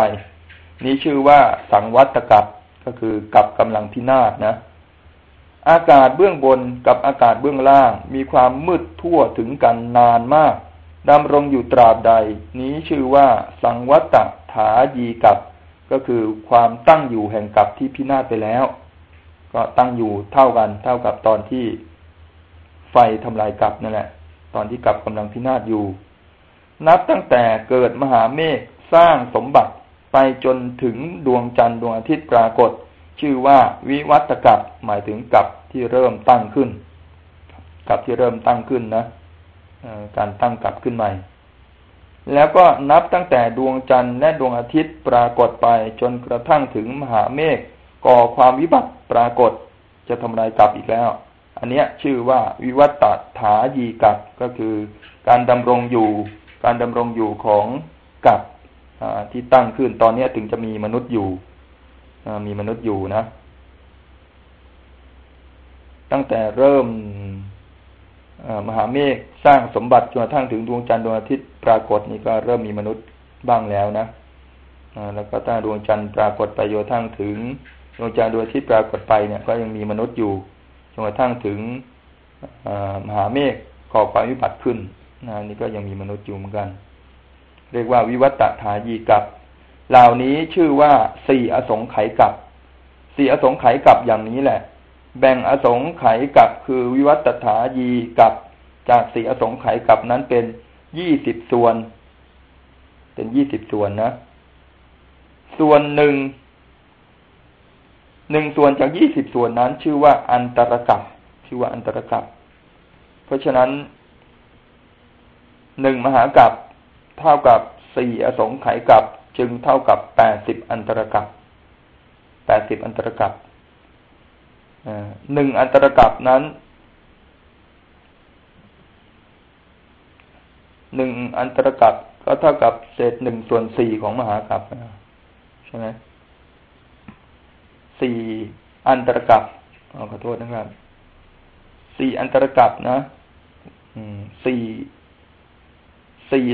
Speaker 1: นี้ชื่อว่าสังวัตกับก็คือกับกำลังพินาศนะอากาศเบื้องบนกับอากาศเบื้องล่าง มีความมืดทั่วถึงกันนานมาก ดำรงอยู่ตราบใด นี้ชื่อว่าสังวัตถายีกับ ก็คือความตั้งอยู่แห่งกับที่พินาศไปแล้ว ก็ตั้งอยู่เท่ากัน เท่ากับตอนที่ไฟทำลายกับนั่นแหละ ตอนที่กับกำลังพินาศอยู่ นับตั้งแต่เกิดมหาเมฆสร้างสมบัติไปจนถึงดวงจันทร์ดวงอาทิตย์ปรากฏ ชื่อว่าวิวัตกับหมายถึงกับที่เริ่มตั้งขึ้น กับที่เริ่มตั้งขึ้นนะ การตั้งกลับขึ้นใหม่ แล้วก็นับตั้งแต่ดวงจันทร์และดวงอาทิตย์ปรากฏไปจนกระทั่งถึงมหาเมฆก่อความวิบัติปรากฏจะทำลายกลับอีกแล้ว อันเนี้ยชื่อว่าวิวัตถายีกับก็คือการดำรงอยู่ การดำรงอยู่ของกับที่ตั้งขึ้นตอนนี้ถึงจะมีมนุษย์อยู่มีมนุษย์อยู่นะ ตั้งแต่เริ่ม มหาเมฆสร้างสมบัติจนกระทั่งถึงดวงจันทร์ดวงอาทิตย์ปรากฏนี่ก็เริ่มมีมนุษย์บ้างแล้วนะแล้วก็ถ้าดวงจันทร์ปรากฏไปจนกระทั่งถึงดวงจันทร์ดวงอาทิตย์ปรากฏไปเนี่ย ก็ยังมีมนุษย์อยู่จนกระทั่งถึงมหาเมฆก่อความวิบัติขึ้นนะนี่ก็ยังมีมนุษย์อยู่เหมือนกัน เรียกว่าวิวัตถายีกับเหล่านี้ชื่อว่าสี่อสงไขยกับสี่อสงไขยกับอย่างนี้แหละ แบ่งอสงไขยกับคือวิวัตถายีกับจากสี่อสงไขยกับนั้นเป็นยี่สิบส่วน เป็นยี่สิบส่วนนะ ส่วนหนึ่งหนึ่งส่วนจากยี่สิบส่วนนั้น ชื่อว่าอันตรกับชื่อว่าอันตรกับเพราะฉะนั้นหนึ่งมหากับเท่ากับสี่อสงไขยกับ จึงเท่ากับแปดสิบอันตรกับแปดสิบอันตรกับ หนึ่งอันตรกับนั้นหนึ่งอันตรกับก็เท่ากับเศษหนึ่งส่วนสี่ของมหากับใช่ไหมสี่อันตรกับขอโทษนะครับสี่อันตรกับนะสี่สี่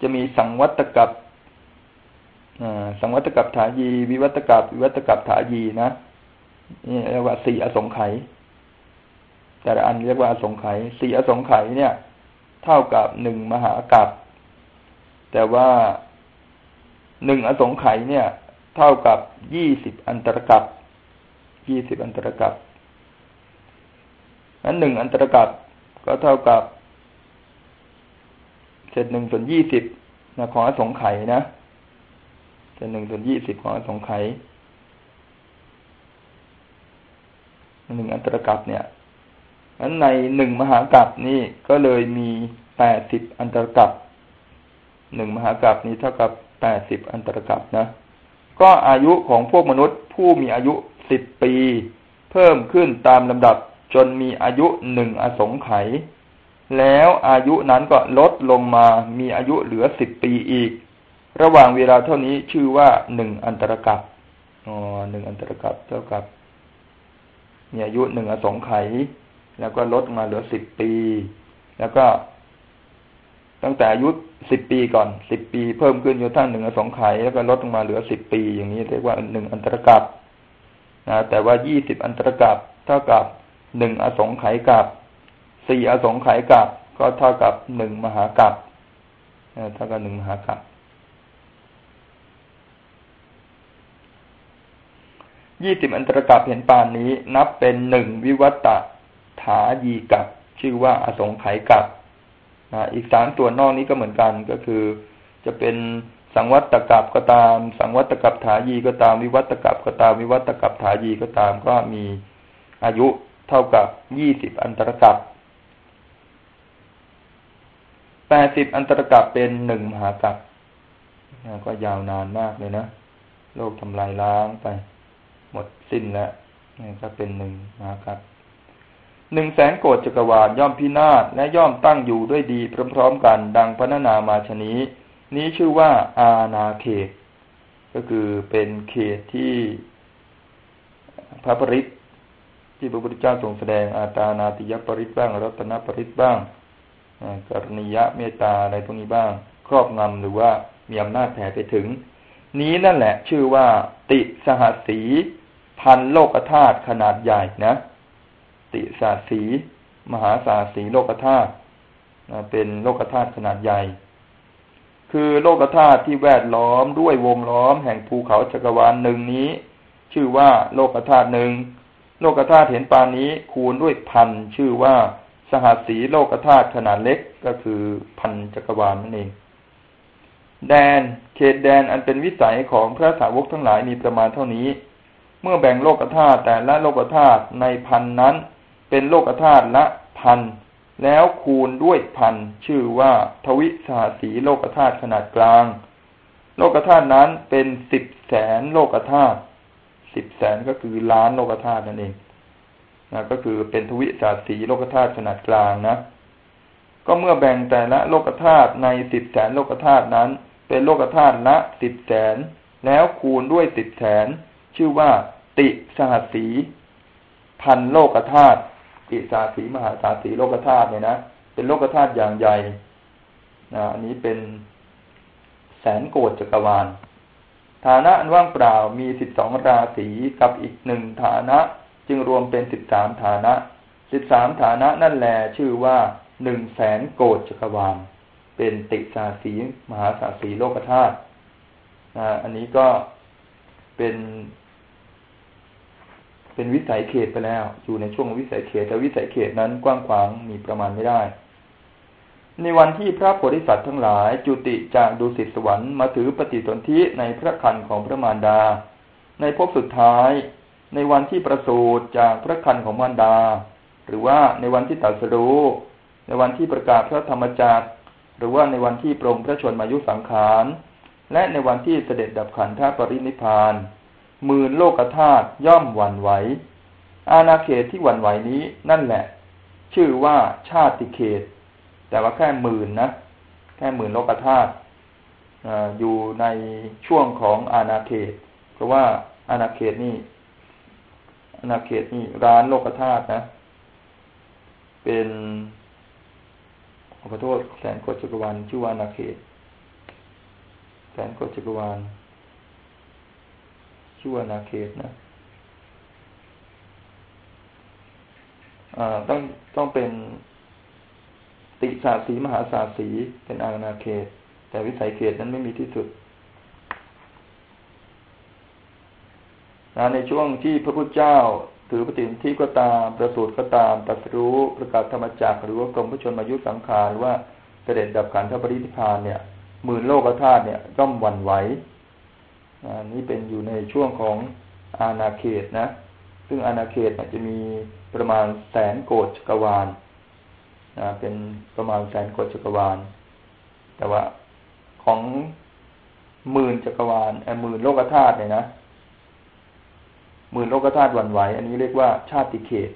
Speaker 1: จะมีสังวัตกับ สังวัตกับถายี วิวัตกับวิวัตกับถายีนะนี่เรียกว่าสี่อสงไขยแต่ละอันเรียกว่าอสงไขยสี่อสงไขยเนี่ย เท่ากับหนึ่งมหากับแต่ว่าหนึ่งอสงไขยเนี่ย เท่ากับยี่สิบอันตรกับยี่สิบอันตรกับนั้นหนึ่งอันตรกับก็เท่ากับเศษหนึ่งส่วนยี่สิบนะของอสงไขยนะ เศษหนึ่งส่วนยี่สิบของอสงไขยหนึ่งอันตรกับเนี่ยนั้นในหนึ่งมหากัปนี่ก็เลยมีแปดสิบอันตรกับหนึ่งมหากัปนี้เท่ากับแปดสิบอันตรกับนะ ก็อายุของพวกมนุษย์ผู้มีอายุสิบปี เพิ่มขึ้นตามลำดับจนมีอายุหนึ่งอสงไขยแล้วอายุนั้นก็ลดลงมามีอายุเหลือสิบปีอีก ระหว่างเวลาเท่านี้ชื่อว่าหนึ่งอันตรกับอ๋อหนึ่งอันตรกับเท่ากับมีอายุหนึ่งอสงไขยแล้วก็ลดมาเหลือสิบปี แล้วก็ตั้งแต่อายุสิบปีก่อนสิบปีเพิ่มขึ้นจนทั้งหนึ่งอสงไขยแล้วก็ลดลงมาเหลือสิบปี อย่างนี้เรียกว่าหนึ่งอันตรกับนะแต่ว่ายี่สิบอันตรกับเท่ากับหนึ่งอสงไขยกับสี่อสงไขยกับ ก็เท่ากับหนึ่งมหากับเท่ากับหนึ่งมหากับ ยี่สิบอันตรกับเห็นปานนี้ นับเป็นหนึ่งวิวัตถายีกับ ชื่อว่าอสงไขยกับอีกสามตัวนอกนี้ก็เหมือนกันก็คือ จะเป็นสังวัตกับก็ตาม สังวัตกับถายีก็ตาม วิวัตกับก็ตาม วิวัตกับถายีก็ตาม ก็มีอายุเท่ากับยี่สิบอันตรกับแปดสิบอันตรกับเป็นหนึ่งมหากับก็ยาวนานมากเลยนะ โลกทำลายล้างไป หมดสิ้นแล้วนี่ก็เป็นหนึ่งมหากับหนึ่งแสนโกดจักรวาลย่อมพินาศและย่อมตั้งอยู่ด้วยดีพร้อมๆกัน ดังพระนามาชนี้ นี้ชื่อว่าอาณาเขต ก็คือเป็นเขตที่พระปริศที่พระพุทธเจ้าทรงแสดงอาตานาติยปริศบ้างรัตนปริศบ้างกรณียะเมตตาอะไรพวกนี้บ้าง ครอบงำหรือว่ามีอำนาจแผ่ไปถึง นี้นั่นแหละ ชื่อว่า ติสหสี พันโลกธาตุขนาดใหญ่นะ ติสาสี มหาสาสีโลกธาตุเป็นโลกธาตุขนาดใหญ่ คือโลกธาตุที่แวดล้อมด้วยวงล้อมแห่งภูเขาจักรวาลหนึ่งนี้ ชื่อว่าโลกธาตุหนึ่งโลกธาตุเห็นปานนี้คูณด้วยพันชื่อว่าสหัสสีโลกธาตุขนาดเล็กก็คือพันจักรวาลนั่นเอง แดนเขตแดนอันเป็นวิสัยของพระสาวกทั้งหลายมีประมาณเท่านี้ เมื่อแบ่งโลกธาตุแต่ละโลกธาตุในพันนั้น เป็นโลกธาตุละพันแล้วคูณด้วยพันชื่อว่าทวิสหสีโลกธาตุขนาดกลาง โลกธาตุนั้นเป็นสิบแสนโลกธาตุสิบแสนก็คือล้านโลกธาตุนั่นเองนะก็คือเป็นทวิศาสตร์สีโลกธาตุขนาดกลางนะ ก็เมื่อแบ่งแต่ละโลกธาตุในสิบแสนโลกธาตุนั้น เป็นโลกธาตุละสิบแสน แล้วคูณด้วยสิบแสน ชื่อว่า ติสหัสสีพันโลกธาตุอิสาสีมหาสาสีโลกธาตุเนี่ยนะเป็นโลกธาตุอย่างใหญ่นะอันนี้เป็นแสนโกดจักรวาล ฐานะอันว่างเปล่ามีสิบสองราศีกับอีกหนึ่งฐานะ จึงรวมเป็นสิบสามฐานะสิบสามฐานะนั่นแหละชื่อว่าหนึ่งแสนโกดจักรวาล เป็นติสาสีมหาสาสีโลกธาตุอันนี้ก็ เป็น เป็นวิสัยเขตไปแล้ว อยู่ในช่วงวิสัยเขตแต่วิสัยเขตนั้นกว้างขวางมีประมาณไม่ได้ ในวันที่พระโพธิสัตว์ทั้งหลาย จุติจากดุสิตสวรรค์มาถือปฏิสนธิในพระคันของพระมารดา ในภพสุดท้าย ในวันที่ประสูติจากพระคันของมารดา หรือว่าในวันที่ตัดสรู้ในวันที่ประกาศพระธรรมจักรหรือว่าในวันที่ปรงพระชนมายุสังขาร และในวันที่เสด็จดับขันธปรินิพานหมื่นโลกธาตุย่อมหวั่นไหว อาณาเขตที่หวั่นไหวนี้นั่นแหละ ชื่อว่าชาติเขต แต่ว่าแค่หมื่นนะ แค่หมื่นโลกธาตุอยู่ในช่วงของอาณาเขต เพราะว่าอาณาเขตนี่อาณาเขตนี่ร้านโลกธาตุนะ เป็นขอโทษแสนกดจักรวาลชื่อว่าอาณาเขต แสนกดจักรวาลชื่อว่านาเขตนะต้องต้องเป็นติสาสีมหาสาสีเป็นอาณาเขต แต่วิสัยเขตนั้นไม่มีที่สุดในช่วงที่พระพุทธเจ้า ถือปฏิทินที่ก็ตามประสูติก็ตามตัสรู้ประกาศธรรมจักรหรือว่ากรมพระชนมายุสังขารว่าเสด็จดับขันธปริธิพานเนี่ย หมื่นโลกธาตุเนี่ยย่อมวันไหวอันี่เป็นอยู่ในช่วงของอาณาเขตนะ ซึ่งอาณาเขตจะมีประมาณแสนโกดจักรวาลนะเป็นประมาณแสนโกดจักรวาล แต่ว่าของหมื่นจักรวาลไอ้หมื่นโลกธาตุเนี่ยนะหมื่นโลกธาตุวันไหว อันนี้เรียกว่าชาติเขต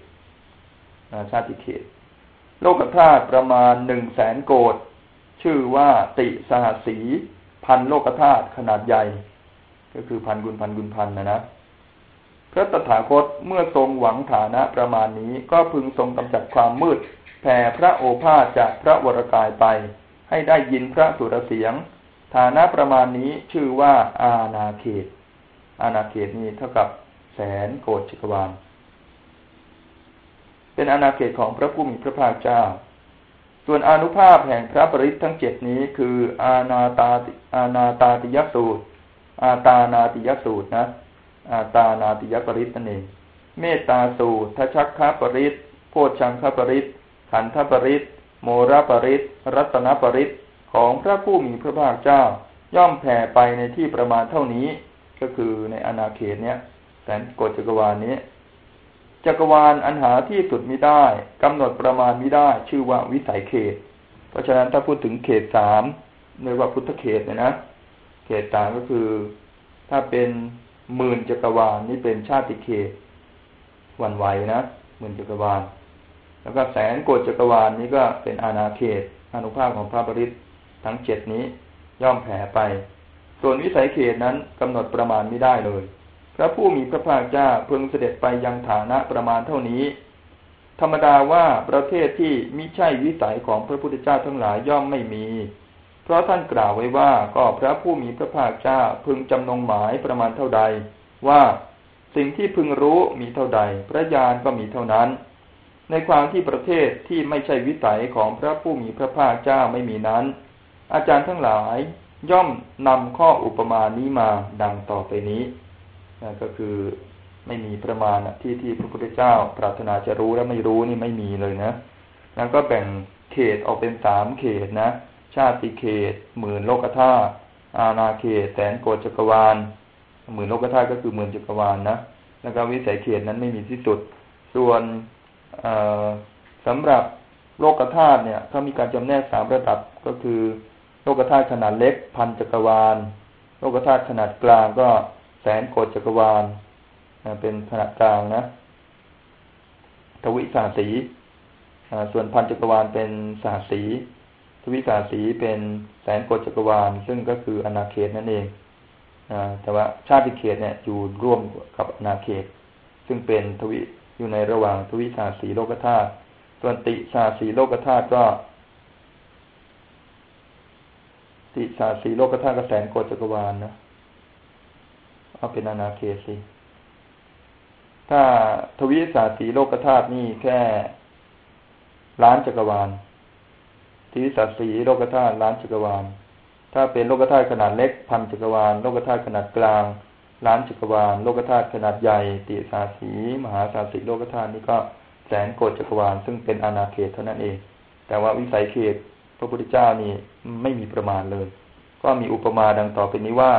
Speaker 1: ชาติเขต โลกธาตุประมาณหนึ่งแสนโกด ชื่อว่าติสหสีพันโลกธาตุขนาดใหญ่ ก็คือพันกุณพันกุณพันนะนะพระตถาคตเมื่อทรงหวังฐานะประมาณนี้ก็พึงทรงกำจัดความมืดแผ่พระโอภาสจากพระวรกายไป ให้ได้ยินพระสุรเสียง ฐานะประมาณนี้ชื่อว่าอาณาเขต อาณาเขตนี้เท่ากับแสนโกดจักรวาลเป็นอาณาเขตของพระผู้มีพระภาคเจ้า ส่วนอนุภาพแห่งพระปริศทั้งเจ็ดนี้คืออาณาตาอาณาตาติยสูตร อาตานาติยสูตรนะอาตานาติยปริตนั่นเองเมตตาสูตรทชักคปริตโพชังคปริตขันธปริตโมระปริตรัตนปริตของพระผู้มีพระภาคเจ้า ย่อมแผ่ไปในที่ประมาณเท่านี้ ก็คือในอนาเขตเนี้ยแสนกฎจักรวาลนี้ จักรวาลอันหาที่สุดมิได้กำหนดประมาณมิได้ ชื่อว่าวิสัยเขต เพราะฉะนั้นถ้าพูดถึงเขตสามเรียกว่าพุทธเขตเนี่ยนะ เขตต่างก็คือ ถ้าเป็นหมื่นจักรวาลนี่เป็นชาติเขตวันไหวนะหมื่นจักรวาล แล้วก็แสนโกดจักรวาลนี้ก็เป็นอาณาเขตอนุภาพของพระบริษทั้งเจ็ดนี้ย่อมแผ่ไป ส่วนวิสัยเขตนั้นกำหนดประมาณไม่ได้เลย พระผู้มีพระภาคเจ้าเพิ่งเสด็จไปยังฐานะประมาณเท่านี้ ธรรมดาว่าประเทศที่มิใช่วิสัยของพระพุทธเจ้าทั้งหลายย่อมไม่มี เพราะท่านกล่าวไว้ว่าก็พระผู้มีพระภาคเจ้าพึงจำนงหมายประมาณเท่าใด ว่าสิ่งที่พึงรู้มีเท่าใด พระญาณก็มีเท่านั้น ในความที่ประเทศที่ไม่ใช่วิสัยของพระผู้มีพระภาคเจ้าไม่มีนั้น อาจารย์ทั้งหลายย่อมนำข้ออุปมานี้มาดังต่อไปนี้ ก็คือไม่มีประมาณที่ที่พระพุทธเจ้า ปรารถนาจะรู้และไม่รู้นี่ไม่มีเลยนะนั่นก็แบ่งเขตออกเป็นสามเขตนะ ชาติเขต หมื่นโลกธาตุอาณาเขต แสนโกจักรวาล หมื่นโลกธาตุก็คือหมื่นจักรวาลนะ แล้วก็วิสัยเขตนั้นไม่มีที่สุด ส่วนสำหรับโลกธาตุเนี่ยเขามีการจำแนกสามระดับก็คือ โลกธาตุขนาดเล็กพันจักรวาล โลกธาตุขนาดกลางก็ แสนโกจักรวาลเป็นขนาดกลางนะทวิสาสีส่วนพันจักรวาลเป็นสาสีทวิสาสีเป็นแสนโกจักรวาล ซึ่งก็คืออนาเขตนั่นเองแต่ว่าชาติเขตเนี่ยอยู่ร่วมกับอนาเขต ซึ่งเป็นทวิอยู่ในระหว่างทวิสาสีโลกธาตุส่วนติสาสีโลกธาตุก็ ติสาสีโลกธาตุก็แสนโกจักรวาลนะ เอาเป็นอาณาเขตสิถ้าทวิสาสีโลกธาตุนี่แค่ล้านจักรวาลทวิสาสีโลกธาตุล้านจักรวาล ถ้าเป็นโลกธาตุขนาดเล็กพันจักรวาลโลกธาตุขนาดกลางล้านจักรวาลโลกธาตุขนาดใหญ่ติสาสีมหาสาสีโลกธาตุนี่ก็แสนโกดจักรวาล ซึ่งเป็นอาณาเขตเท่านั้นเอง แต่ว่าวิสัยเขตพระพุทธเจ้านี่ไม่มีประมาณเลย ก็มีอุปมาดังต่อไปนี้ว่า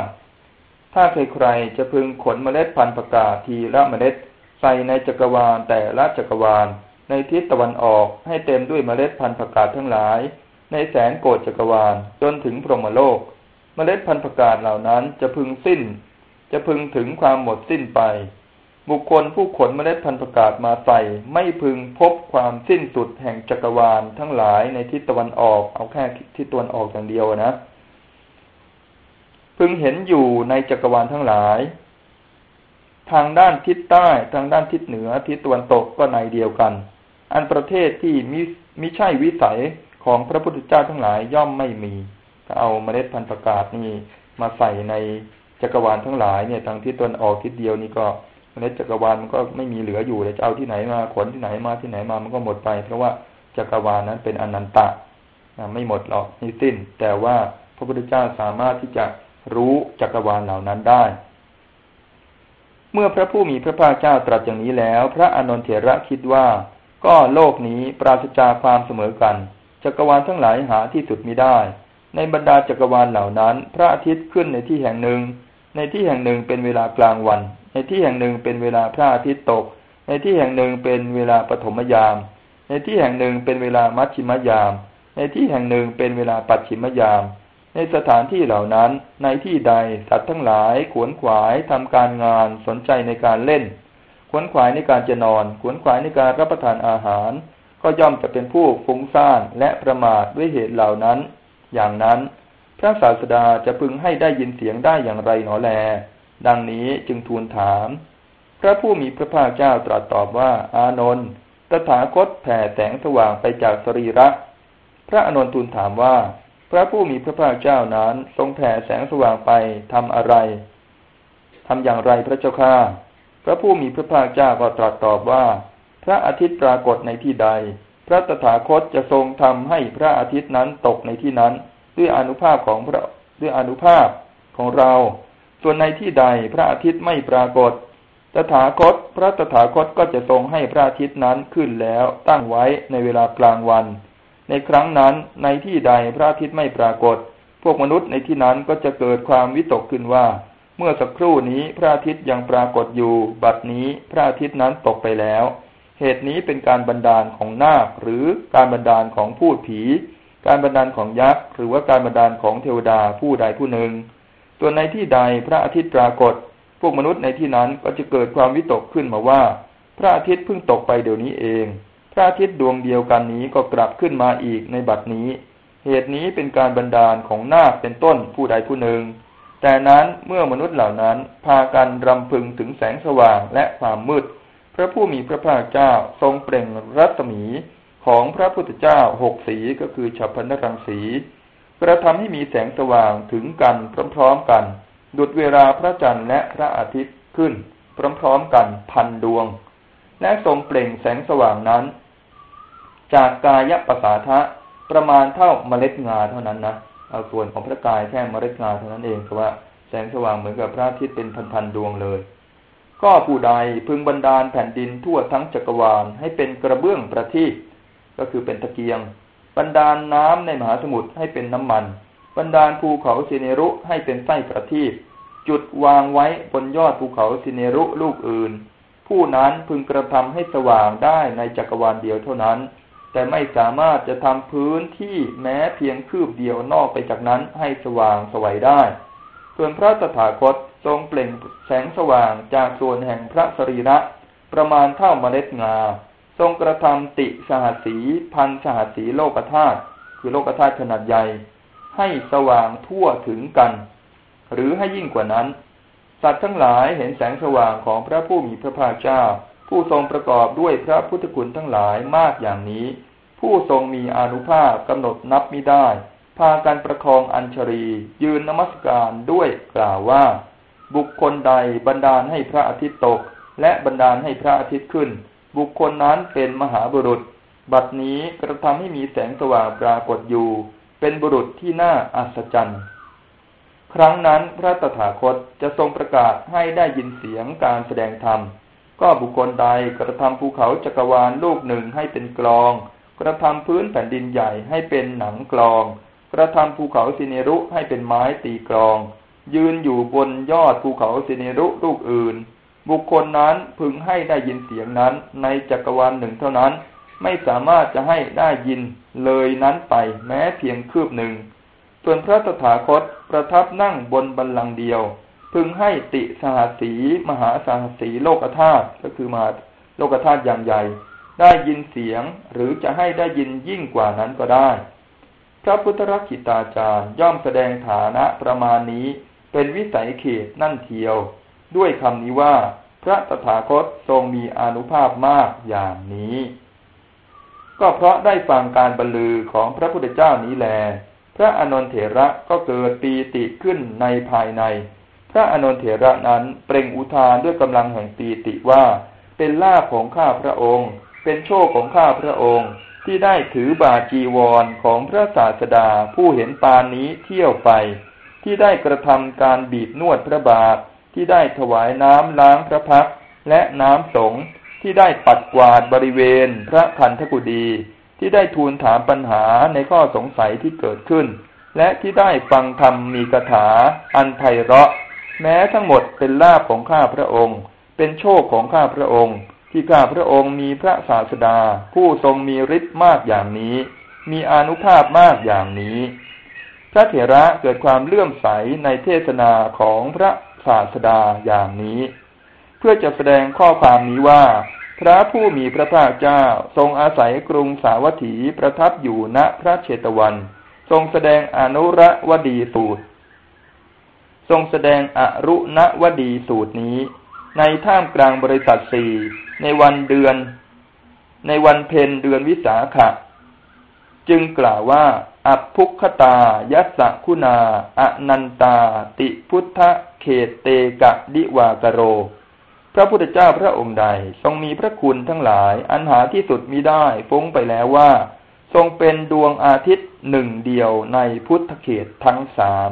Speaker 1: ถ้าใครใครจะพึงขนเมล็ดพันธุ์ประกาศทีละเมล็ดใส่ในจักรวาลแต่ละจักรวาล ในทิศตะวันออกให้เต็มด้วยเมล็ดพันธุ์ประกาศทั้งหลาย ในแสนโกดจักรวาลจนถึงพรหมโลก เมล็ดพันธุ์ประกาศเหล่านั้นจะพึงสิ้น จะพึงถึงความหมดสิ้นไป บุคคลผู้ขนเมล็ดพันธุ์ประกาศมาใส่ไม่พึงพบความสิ้นสุดแห่งจักรวาลทั้งหลายในทิศตะวันออก เอาแค่ทิศตะวันออกอย่างเดียวนะ พึงเห็นอยู่ในจักรวาลทั้งหลาย ทางด้านทิศใต้ ทางด้านทิศเหนือ ทิศตะวันตกก็ในเดียวกัน อันประเทศที่มิมิใช่วิสัยของพระพุทธเจ้าทั้งหลายย่อมไม่มีถ้าเอาเมล็ดพันธุ์ประกาศนี่มาใส่ในจักรวาลทั้งหลายเนี่ย ทางทิศตะวันออกทิศเดียวนี่ก็เมล็ดจักรวาลมันก็ไม่มีเหลืออยู่เลยจะเอาที่ไหนมาขนที่ไหนมาที่ไหนมามันก็หมดไป เพราะว่าจักรวาลนั้นเป็นอนันตะไม่หมดหรอกนี่สิ้น แต่ว่าพระพุทธเจ้าสามารถที่จะ รู้จักรวาลเหล่านั้นได้ เมื่อพระผู้มีพระภาคเจ้าตรัสอย่างนี้แล้ว พระอานนทเถระคิดว่า ก็โลกนี้ปราศจากความเสมอกัน จักรวาลทั้งหลายหาที่สุดมิได้ ในบรรดาจักรวาลเหล่านั้น พระอาทิตย์ขึ้นในที่แห่งหนึ่ง ในที่แห่งหนึ่งเป็นเวลากลางวัน ในที่แห่งหนึ่งเป็นเวลาพระอาทิตย์ตก ในที่แห่งหนึ่งเป็นเวลาปฐมยาม ในที่แห่งหนึ่งเป็นเวลามัชชิมยาม ในที่แห่งหนึ่งเป็นเวลาปัจฉิมยาม ในสถานที่เหล่านั้น ในที่ใดสัตว์ทั้งหลาย ขวนขวายทำการงานสนใจในการเล่น ขวนขวายในการจะนอน ขวนขวายในการรับประทานอาหาร ก็ย่อมจะเป็นผู้ฟุ้งซ่านและประมาทด้วยเหตุเหล่านั้น อย่างนั้น พระศาสดาจะพึงให้ได้ยินเสียงได้อย่างไรหนอแล ดังนี้จึงทูลถาม พระผู้มีพระภาคเจ้าตรัสตอบว่า อานนท์ตถาคตแผ่แสงสว่างไปจากสรีระ พระอานนท์ทูลถามว่า ระผู้มีพระภาคเจ้านั้นทรงแผ่แสงสว่างไปทำอะไรทำอย่างไรพระเจ้าข้าพระผู้มีพระภาคเจ้าก็ตรัสตอบว่า พระอาทิตย์ปรากฏในที่ใด พระตถาคตจะทรงทำให้พระอาทิตย์นั้นตกในที่นั้น ด้วยอนุภาพของพระด้วยอนุภาพของเรา ส่วนในที่ใดพระอาทิตย์ไม่ปรากฏ ตถาคต พระตถาคตก็จะทรงให้พระอาทิตย์นั้นขึ้นแล้วตั้งไว้ในเวลากลางวัน ในครั้งนั้นในที่ใดพระอาทิตย์ไม่ปรากฏ พวกมนุษย์ในที่นั้นก็จะเกิดความวิตกขึ้นว่า เมื่อสักครู่นี้พระอาทิตย์ยังปรากฏอยู่ บัดนี้พระอาทิตย์นั้นตกไปแล้ว เหตุนี้เป็นการบันดาลของนาคหรือการบันดาลของผู้ผี การบันดาลของยักษ์หรือว่าการบันดาลของเทวดาผู้ใดผู้หนึ่งตัวในที่ใดพระอาทิตย์ปรากฏ พวกมนุษย์ในที่นั้นก็จะเกิดความวิตกขึ้นมาว่า พระอาทิตย์เพิ่งตกไปเดี๋ยวนี้เอง พระอาทิตย์ดวงเดียวกันนี้ก็กลับขึ้นมาอีกในบัดนี้ เหตุนี้เป็นการบันดาลของนาคเป็นต้นผู้ใดผู้หนึ่ง แต่นั้นเมื่อมนุษย์เหล่านั้นพากันรำพึงถึงแสงสว่างและความมืด พระผู้มีพระภาคเจ้าทรงเปล่งรัศมีของพระพุทธเจ้าหกสีก็คือฉัพพนรังสีกระทำให้มีแสงสว่างถึงกันพร้อมๆกัน ดุดเวลาพระจันทร์และพระอาทิตย์ขึ้น พร้อมๆกันพันดวง และทรงเปล่งแสงสว่างนั้น จากกายปสาทะประมาณเท่าเมล็ดงาเท่านั้นนะเอาส่วนของพระกายแค่เมล็ดงาเท่านั้นเองเพราะว่าแสงสว่างเหมือนกับพระอาทิตย์เป็นพันๆดวงเลย ก็ผู้ใดพึงบันดาลแผ่นดินทั่วทั้งจักรวาลให้เป็นกระเบื้องประทีปก็คือเป็นตะเกียงบรรดาลน้ำในมหาสมุทรให้เป็นน้ำมันบรรดาลภูเขาสิเนรุให้เป็นไส้ประทีปจุดวางไว้บนยอดภูเขาสิเนรุลูกอื่น ผู้นั้นพึงกระทำให้สว่างได้ในจักรวาลเดียวเท่านั้น แต่ไม่สามารถจะทำพื้นที่แม้เพียงคืบเดียวนอกไปจากนั้นให้สว่างสวัยได้ ส่วนพระตถาคตทรงเปล่งแสงสว่างจากส่วนแห่งพระสรีระ ประมาณเท่าเมล็ดงา ทรงกระทำติสหสีพันสหสีโลกธาตุคือโลกธาตุขนาดใหญ่ ให้สว่างทั่วถึงกัน หรือให้ยิ่งกว่านั้น สัตว์ทั้งหลายเห็นแสงสว่างของพระผู้มีพระภาคเจ้า ผู้ทรงประกอบด้วยพระพุทธคุณทั้งหลายมากอย่างนี้ ผู้ทรงมีอนุภาพกำหนดนับไม่ได้ พากันประคองอัญชรี ยืนนมัสการด้วยกล่าวว่า บุคคลใดบันดาลให้พระอาทิตย์ตก และบันดาลให้พระอาทิตย์ขึ้น บุคคลนั้นเป็นมหาบุรุษ บัดนี้กระทำให้มีแสงสว่างปรากฏอยู่ เป็นบุรุษที่น่าอัศจรรย์ครั้งนั้นพระตถาคตจะทรงประกาศให้ได้ยินเสียงการแสดงธรรม ก็บุคคลใดกระทำภูเขาจักรวาลลูกหนึ่งให้เป็นกลอง กระทำพื้นแผ่นดินใหญ่ให้เป็นหนังกลอง กระทำภูเขาสิเนรุให้เป็นไม้ตีกลอง ยืนอยู่บนยอดภูเขาสิเนรุลูกอื่น บุคคลนั้นพึงให้ได้ยินเสียงนั้นในจักรวาลหนึ่งเท่านั้น ไม่สามารถจะให้ได้ยินเลยนั้นไปแม้เพียงคืบหนึ่ง ส่วนพระตถาคตประทับนั่งบนบันลังเดียว พึงให้ติสหสีมหาสหสีโลกธาตุก็คือมาโลกธาตุอย่างใหญ่ ได้ยินเสียงหรือจะให้ได้ยินยิ่งกว่านั้นก็ได้ พระพุทธรักขิตาจารย์ย่อมแสดงฐานะประมาณนี้เป็นวิสัยเขตนั่นเทียว ด้วยคำนี้ว่า พระตถาคตทรงมีอนุภาพมากอย่างนี้ ก็เพราะได้ฟังการบรรลือของพระพุทธเจ้านี้แล พระอนนเถระก็เกิดปีติขึ้นในภายใน ระอนนทเถระนั้นเปล่งอุทานด้วยกำลังแห่งปีติว่า เป็นลาภของข้าพระองค์ เป็นโชคของข้าพระองค์ที่ได้ถือบาจีวรของพระศาสดาผู้เห็นปานนี้เที่ยวไป ที่ได้กระทำการบีบนวดพระบาท ที่ได้ถวายน้ำล้างพระพักและน้ำสงที่ได้ปัดกวาดบริเวณพระคันธกุดีที่ได้ทูลถามปัญหาในข้อสงสัยที่เกิดขึ้น และที่ได้ฟังธรรมมีคาถาอันไพเราะ แม้ทั้งหมดเป็นลาภของข้าพระองค์ เป็นโชคของข้าพระองค์ ที่ข้าพระองค์มีพระศาสดา ผู้ทรงมีฤทธิ์มากอย่างนี้ มีอนุภาพมากอย่างนี้ พระเถระเกิดความเลื่อมใสในเทศนาของพระศาสดาอย่างนี้ เพื่อจะแสดงข้อความนี้ว่า พระผู้มีพระภาคเจ้าทรงอาศัยกรุงสาวัตถีประทับอยู่ณพระเชตวัน ทรงแสดงอนุระวดีสูตร ทรงแสดงอรุณวดีสูตรนี้ ในท่ามกลางบริษัทสี่ในวันเดือน ในวันเพ็ญเดือนวิสาขะ จึงกล่าวว่าอัพุคตา ยัสคุณา อนันตา ติพุทธเขตเตกะดิวากโร พระพุทธเจ้าพระองค์ใดทรงมีพระคุณทั้งหลาย อันหาที่สุดมิได้ฟุ้งไปแล้วว่า ทรงเป็นดวงอาทิตย์หนึ่งเดียวในพุทธเขตทั้งสาม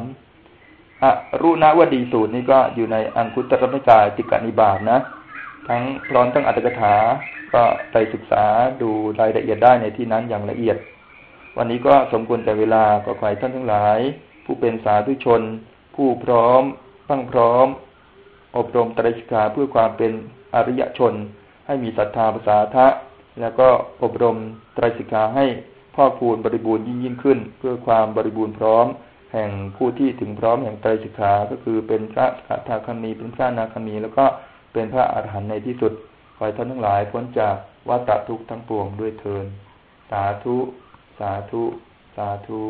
Speaker 1: อรุณวดีสูตรนี้ก็อยู่ในอังคุตรมิกายติกานิบาตนะ ทั้งพร้อมทั้งอัตถกถา ก็ไปศึกษาดูรายละเอียดได้ในที่นั้นอย่างละเอียด วันนี้ก็สมควรแต่เวลาก็ขอให้ท่านทั้งหลาย ผู้เป็นสาธุชน ผู้พร้อมตั้งพร้อม อบรมตรัสิกาเพื่อความเป็นอริยชน ให้มีศรัทธาภาษาทะ แล้วก็อบรมตรัสิกาให้พ่อคูณบริบูรณ์ยิ่งยิ่งขึ้น เพื่อความบริบูรณ์พร้อม แห่งผู้ที่ถึงพร้อมแห่งไตรสิกขา ก็คือเป็นพระสัทธาคามี เป็นพระนาคามี แล้วก็เป็นพระอรหันต์ในที่สุด ขอให้ท่านทั้งหลายพ้นจากวัฏทุกข์ทั้งปวงด้วยเทิน สาธุ สาธุ สาธุ